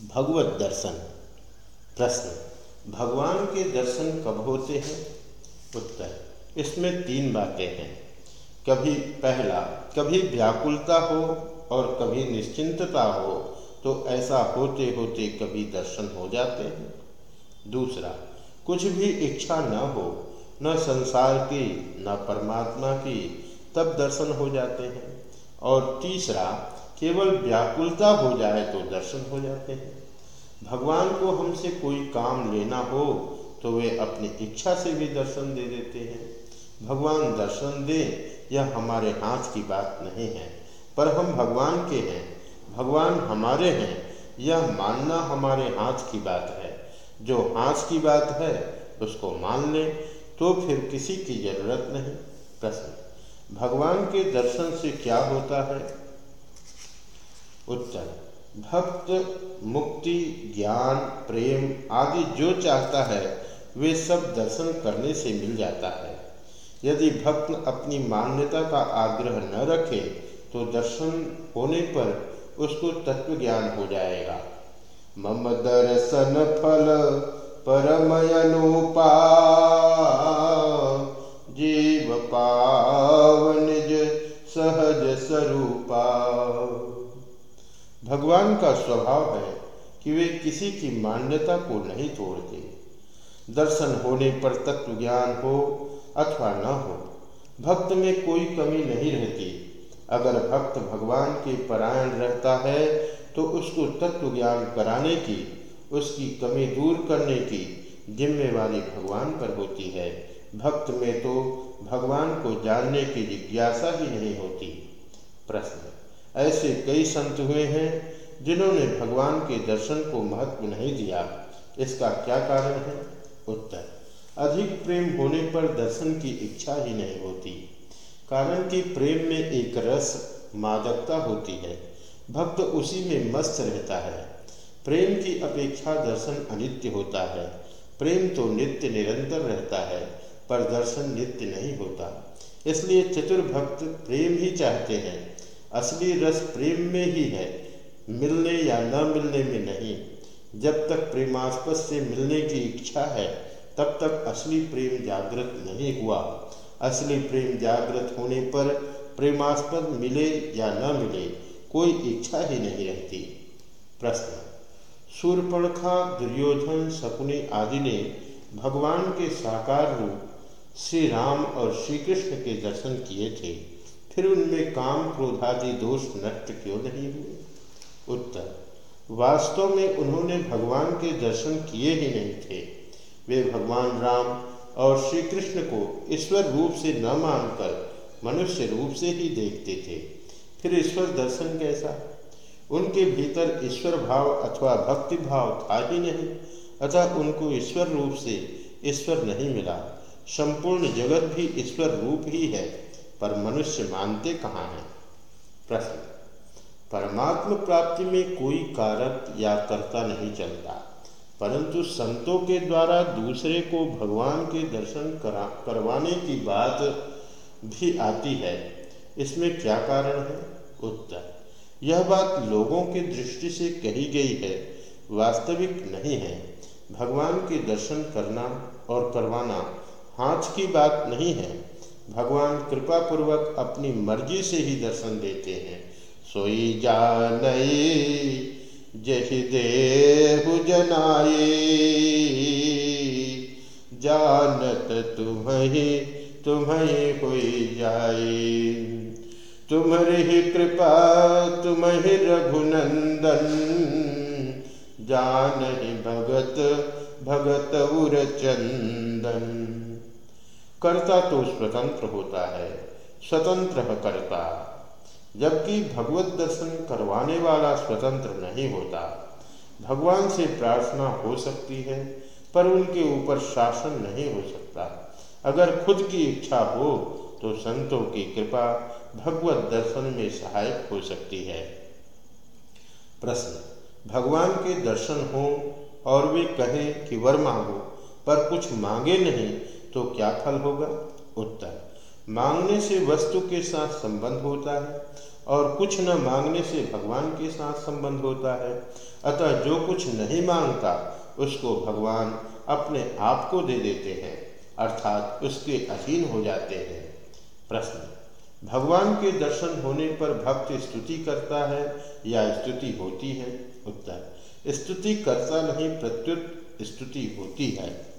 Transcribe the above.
भगवत दर्शन। प्रश्न, भगवान के दर्शन कब होते हैं? उत्तर, इसमें तीन बातें हैं। कभी पहला, कभी व्याकुलता हो और कभी निश्चिंतता हो तो ऐसा होते होते कभी दर्शन हो जाते हैं। दूसरा, कुछ भी इच्छा न हो, न संसार की, न परमात्मा की, तब दर्शन हो जाते हैं। और तीसरा केवल व्याकुलता हो जाए तो दर्शन हो जाते हैं। भगवान को हमसे कोई काम लेना हो तो वे अपनी इच्छा से भी दर्शन दे देते हैं। भगवान दर्शन दे, यह हमारे हाथ की बात नहीं है, पर हम भगवान के हैं। भगवान हमारे हैं, यह मानना हमारे हाथ की बात है। जो हाथ की बात है, उसको मान ले तो फिर किसी की ज़रूरत नहीं। प्रश्न, भगवान के दर्शन से क्या होता है? उत्तर भक्त, मुक्ति, ज्ञान, प्रेम आदि जो चाहता है, वे सब दर्शन करने से मिल जाता है। यदि भक्त अपनी मान्यता का आग्रह न रखे तो दर्शन होने पर उसको तत्व ज्ञान हो जाएगा। मम दर्शन फल परमयनुपा भगवान का स्वभाव है कि वे किसी की मान्यता को नहीं तोड़ते। दर्शन होने पर तत्व ज्ञान हो अथवा न हो, भक्त में कोई कमी नहीं रहती। अगर भक्त भगवान के परायण रहता है तो उसको तत्व ज्ञान कराने की, उसकी कमी दूर करने की जिम्मेवारी भगवान पर होती है। भक्त में तो भगवान को जानने की जिज्ञासा ही नहीं होती। प्रश्न, ऐसे कई संत हुए हैं जिन्होंने भगवान के दर्शन को महत्व नहीं दिया, इसका क्या कारण है? उत्तर, अधिक प्रेम होने पर दर्शन की इच्छा ही नहीं होती, कारण कि प्रेम में एक रस मादकता होती है, भक्त उसी में मस्त रहता है। प्रेम की अपेक्षा दर्शन अनित्य होता है, प्रेम तो नित्य निरंतर रहता है, पर दर्शन नित्य नहीं होता, इसलिए चतुर भक्त प्रेम ही चाहते हैं, असली रस प्रेम में ही है। मिलने या न मिलने में नहीं। जब तक प्रेमास्पद से मिलने की इच्छा है, तब तक असली प्रेम जागृत नहीं हुआ। असली प्रेम जागृत होने पर प्रेमास्पद मिले या न मिले, कोई इच्छा ही नहीं रहती। प्रश्न सूर्यपणखा दुर्योधन, शकुनी आदि ने भगवान के साकार रूप श्री राम और श्री कृष्ण के दर्शन किए थे। फिर उनमें काम क्रोधादि दोष नष्ट क्यों नहीं हुए? उत्तर, वास्तव में उन्होंने भगवान के दर्शन किए ही नहीं थे। वे भगवान राम और श्री कृष्ण को ईश्वर रूप से न मानकर मनुष्य रूप से ही देखते थे। फिर ईश्वर दर्शन कैसा? उनके भीतर ईश्वर भाव अथवा भक्ति भाव था ही नहीं, अतः उनको ईश्वर रूप से ईश्वर नहीं मिला। संपूर्ण जगत भी ईश्वर रूप ही है, पर मनुष्य मानते कहाँ हैं? प्रश्न। परमात्म प्राप्ति में कोई कारक या कर्ता नहीं चलता, परंतु संतों के द्वारा दूसरे को भगवान के दर्शन करा, करवाने की बात भी आती है। इसमें क्या कारण है? उत्तर, यह बात लोगों की दृष्टि से कही गई है, वास्तविक नहीं है। भगवान के दर्शन करना और करवाना हाथ की बात नहीं है। भगवान कृपा पूर्वक अपनी मर्ज़ी से ही दर्शन देते हैं। सोई जानई, जही देहु जनाए जानत तुम्हें तुम्हें हुई जाए तुम्हारी कृपा, तुम्हें रघुनंदन। जान भगत भगत उर चंदन कर्ता तो स्वतंत्र होता है, स्वतंत्र कर्ता। जबकि भगवत दर्शन करवाने वाला स्वतंत्र नहीं होता। भगवान से प्रार्थना हो सकती है, पर उनके ऊपर शासन नहीं हो सकता। अगर खुद की इच्छा हो तो संतों की कृपा भगवत दर्शन में सहायक हो सकती है। प्रश्न, भगवान के दर्शन हो और वे कहें कि वर मांगो, पर कुछ मांगे नहीं तो क्या फल होगा? उत्तर मांगने से वस्तु के साथ संबंध होता है और कुछ न मांगने से भगवान के साथ संबंध होता है। अतः जो कुछ नहीं माँगता, उसको भगवान अपने आप को दे देते हैं, अर्थात उसके अधीन हो जाते हैं। प्रश्न, भगवान के दर्शन होने पर भक्त स्तुति करता है या स्तुति होती है? उत्तर, स्तुति करता नहीं, प्रत्युत स्तुति होती है।